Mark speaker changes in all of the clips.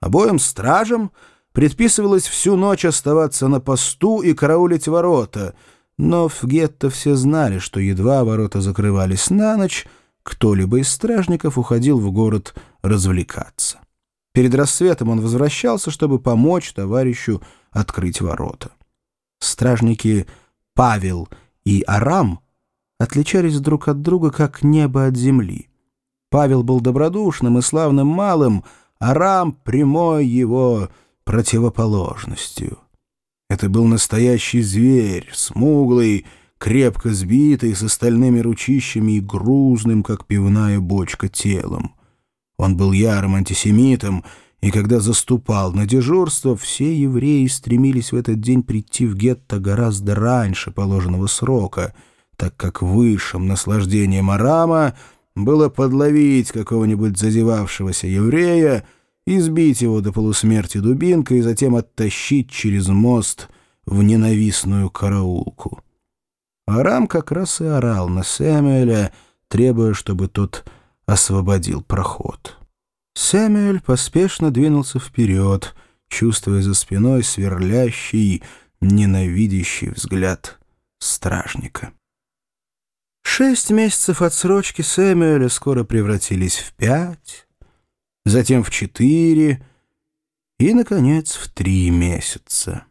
Speaker 1: Обоим стражам предписывалось всю ночь оставаться на посту и караулить ворота, но в гетто все знали, что едва ворота закрывались на ночь, кто-либо из стражников уходил в город развлекаться. Перед рассветом он возвращался, чтобы помочь товарищу открыть ворота. Стражники Павел и Арам отличались друг от друга, как небо от земли. Павел был добродушным и славным малым, Арам — прямой его противоположностью. Это был настоящий зверь, смуглый, крепко сбитый, с остальными ручищами и грузным, как пивная бочка, телом. Он был ярым антисемитом, и когда заступал на дежурство, все евреи стремились в этот день прийти в гетто гораздо раньше положенного срока, так как высшим наслаждением Арама — было подловить какого-нибудь зазевавшегося еврея, избить его до полусмерти дубинкой и затем оттащить через мост в ненавистную караулку. Арам как раз и орал на Сэмюэля, требуя, чтобы тот освободил проход. Сэмюэль поспешно двинулся вперед, чувствуя за спиной сверлящий, ненавидящий взгляд стражника. Шесть месяцев отсрочки Сэмюэля скоро превратились в пять, затем в четыре и, наконец, в три месяца.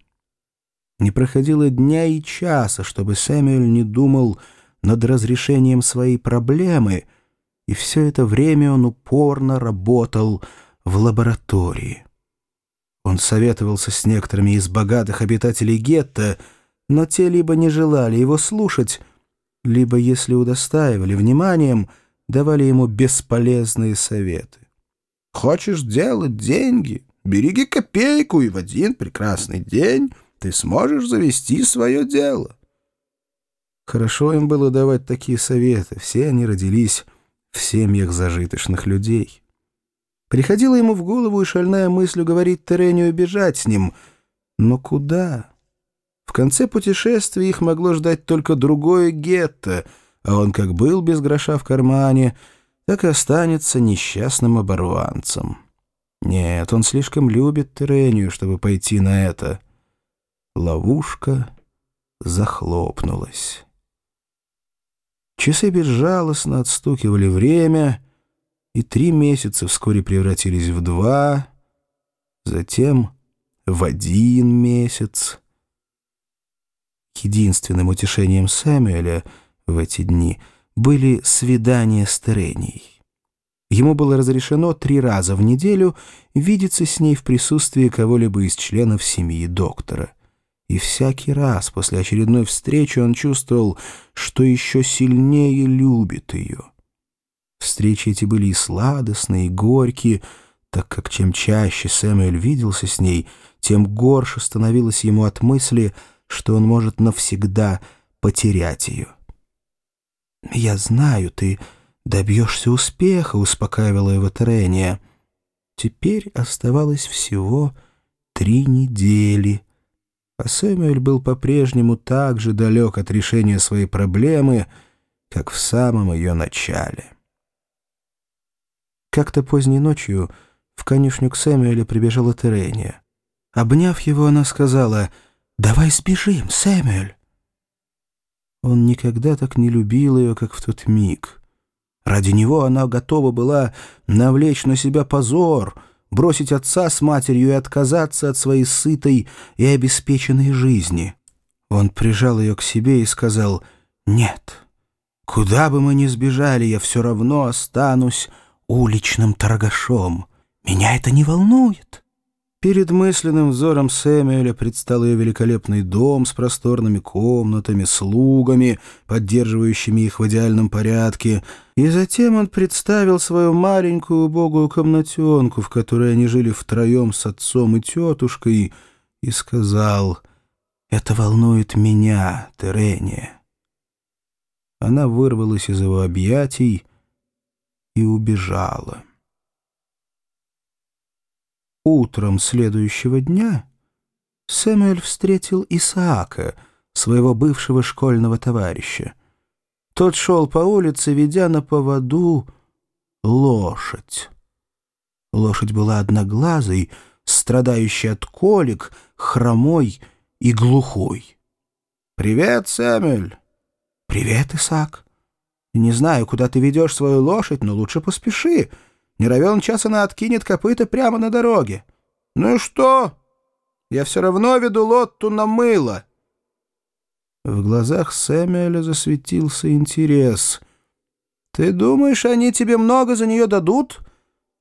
Speaker 1: Не проходило дня и часа, чтобы Сэмюэль не думал над разрешением своей проблемы, и все это время он упорно работал в лаборатории. Он советовался с некоторыми из богатых обитателей гетто, но те либо не желали его слушать, либо, если удостаивали вниманием, давали ему бесполезные советы. «Хочешь делать деньги? Береги копейку, и в один прекрасный день ты сможешь завести свое дело». Хорошо им было давать такие советы, все они родились в семьях зажиточных людей. Приходила ему в голову и шальная мысль уговорить Терению бежать с ним. Но куда? В конце путешествия их могло ждать только другое гетто, а он как был без гроша в кармане, так и останется несчастным оборванцем. Нет, он слишком любит Терению, чтобы пойти на это. Ловушка захлопнулась. Часы безжалостно отстукивали время, и три месяца вскоре превратились в два, затем в один месяц. Единственным утешением Сэмюэля в эти дни были свидания с Теренией. Ему было разрешено три раза в неделю видеться с ней в присутствии кого-либо из членов семьи доктора. И всякий раз после очередной встречи он чувствовал, что еще сильнее любит ее. Встречи эти были и сладостные, и горькие, так как чем чаще Сэмюэль виделся с ней, тем горше становилось ему от мысли — что он может навсегда потерять ее. «Я знаю, ты добьешься успеха», — успокаивала его Терения. Теперь оставалось всего три недели, а Сэмюэль был по-прежнему так же далек от решения своей проблемы, как в самом ее начале. Как-то поздней ночью в конюшню к Сэмюэля прибежала Терения. Обняв его, она сказала — «Давай сбежим, Сэмюэль!» Он никогда так не любил ее, как в тот миг. Ради него она готова была навлечь на себя позор, бросить отца с матерью и отказаться от своей сытой и обеспеченной жизни. Он прижал ее к себе и сказал «Нет, куда бы мы ни сбежали, я все равно останусь уличным торгашом. Меня это не волнует». Перед мысленным взором Сэмюэля предстал ее великолепный дом с просторными комнатами, слугами, поддерживающими их в идеальном порядке, и затем он представил свою маленькую убогую комнатенку, в которой они жили втроем с отцом и тетушкой, и сказал «Это волнует меня, Терения». Она вырвалась из его объятий и убежала. Утром следующего дня Сэмюэль встретил Исаака, своего бывшего школьного товарища. Тот шел по улице, ведя на поводу лошадь. Лошадь была одноглазой, страдающей от колик, хромой и глухой. «Привет, Сэмюэль!» «Привет, Исаак!» «Не знаю, куда ты ведешь свою лошадь, но лучше поспеши. Не равен час она откинет копыта прямо на дороге». «Ну и что? Я все равно веду Лотту на мыло». В глазах Сэмюэля засветился интерес. «Ты думаешь, они тебе много за нее дадут?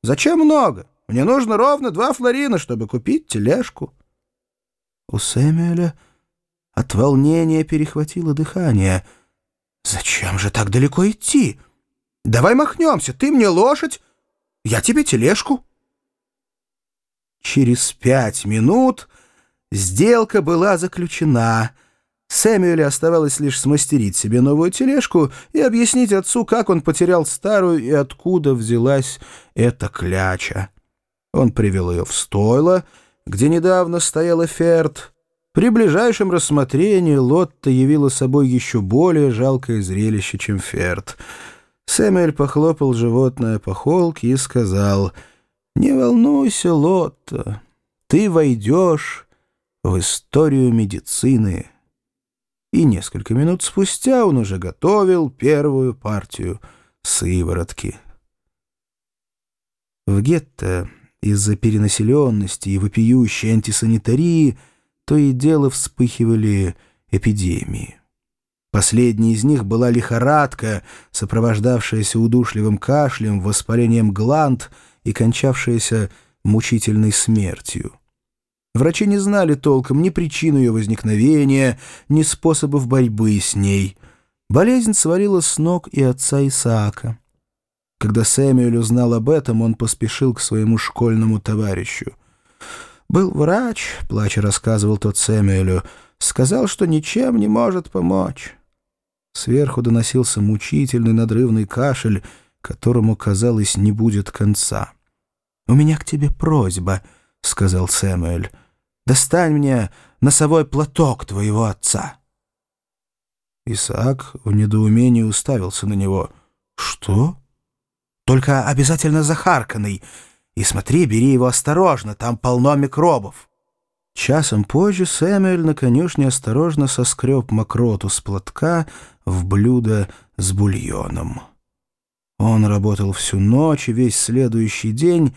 Speaker 1: Зачем много? Мне нужно ровно два флорина, чтобы купить тележку». У Сэмюэля от волнения перехватило дыхание. «Зачем же так далеко идти? Давай махнемся, ты мне лошадь, я тебе тележку». Через пять минут сделка была заключена. Сэмюэлю оставалось лишь смастерить себе новую тележку и объяснить отцу, как он потерял старую и откуда взялась эта кляча. Он привел ее в стойло, где недавно стояла Ферд. При ближайшем рассмотрении Лотта явила собой еще более жалкое зрелище, чем Ферд. Сэмюэль похлопал животное по холке и сказал — не волнуйся, Лотта, ты войдешь в историю медицины. И несколько минут спустя он уже готовил первую партию сыворотки. В гетто из-за перенаселенности и вопиющей антисанитарии то и дело вспыхивали эпидемии. Последней из них была лихорадка, сопровождавшаяся удушливым кашлем, воспалением гланд — и кончавшаяся мучительной смертью. Врачи не знали толком ни причину ее возникновения, ни способов борьбы с ней. Болезнь свалила с ног и отца Исаака. Когда Сэмюэль узнал об этом, он поспешил к своему школьному товарищу. «Был врач», — плача рассказывал тот Сэмюэлю, — «сказал, что ничем не может помочь». Сверху доносился мучительный надрывный кашель, которому, казалось, не будет конца. «У меня к тебе просьба», — сказал Сэмюэль. «Достань мне носовой платок твоего отца». Исаак в недоумении уставился на него. «Что?» «Только обязательно захарканный. И смотри, бери его осторожно, там полно микробов». Часом позже Сэмюэль на конюшне осторожно соскреб мокроту с платка в блюдо с бульоном. Он работал всю ночь и весь следующий день,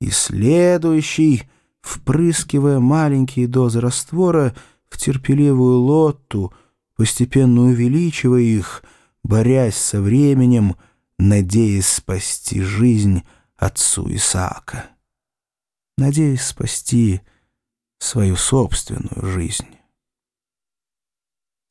Speaker 1: и следующий, впрыскивая маленькие дозы раствора в терпеливую лотту, постепенно увеличивая их, борясь со временем, надеясь спасти жизнь отцу Исаака. Надеясь спасти свою собственную жизнь.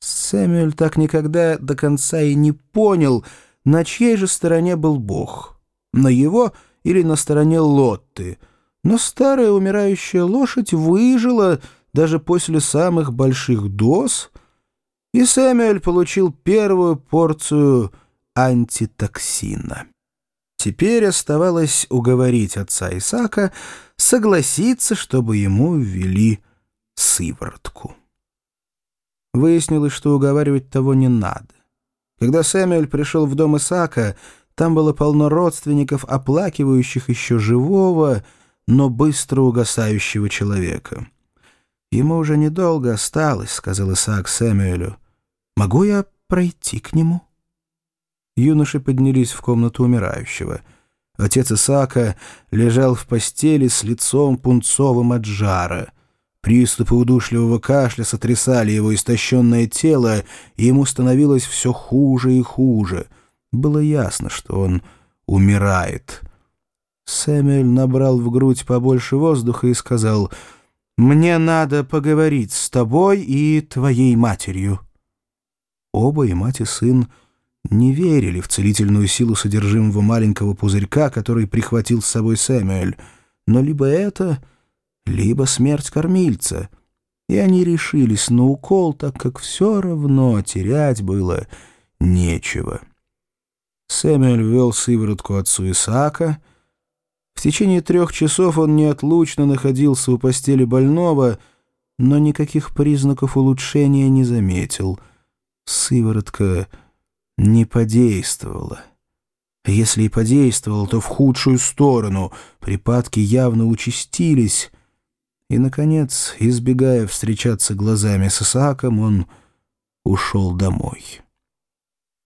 Speaker 1: Сэмюэль так никогда до конца и не понял, на чьей же стороне был Бог. На его — или на стороне Лотты, но старая умирающая лошадь выжила даже после самых больших доз, и Сэмюэль получил первую порцию антитоксина. Теперь оставалось уговорить отца Исаака согласиться, чтобы ему ввели сыворотку. Выяснилось, что уговаривать того не надо. Когда Сэмюэль пришел в дом Исаака, там было полно родственников, оплакивающих еще живого, но быстро угасающего человека. «Ему уже недолго осталось», — сказал Исаак Сэмюэлю. «Могу я пройти к нему?» Юноши поднялись в комнату умирающего. Отец Исаака лежал в постели с лицом пунцовым от жара. Приступы удушливого кашля сотрясали его истощенное тело, и ему становилось все хуже и хуже — было ясно, что он умирает. Сэмюэль набрал в грудь побольше воздуха и сказал, «Мне надо поговорить с тобой и твоей матерью». Оба, и мать, и сын, не верили в целительную силу содержимого маленького пузырька, который прихватил с собой Сэмюэль. Но либо это, либо смерть кормильца. И они решились на укол, так как все равно терять было нечего. Сэмюэль ввел сыворотку отцу Исаака. В течение трех часов он неотлучно находился у постели больного, но никаких признаков улучшения не заметил. Сыворотка не подействовала. Если и подействовал, то в худшую сторону. Припадки явно участились. И, наконец, избегая встречаться глазами с Исааком, он ушел домой.